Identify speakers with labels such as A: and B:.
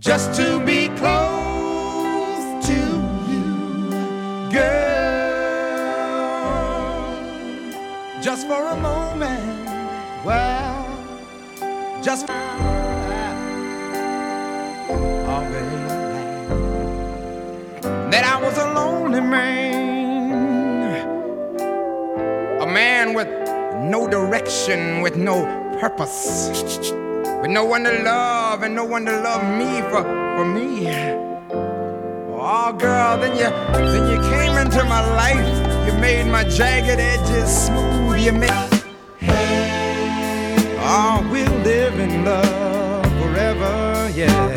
A: just to be close to you, girl. Just for a moment, well, just. That I was a lonely man, a man with no direction, with no purpose with no one to love and no one to love me for, for me. Oh, girl, then you then you came into my life. You made my jagged edges smooth. You made oh, we'll live in love forever, yeah.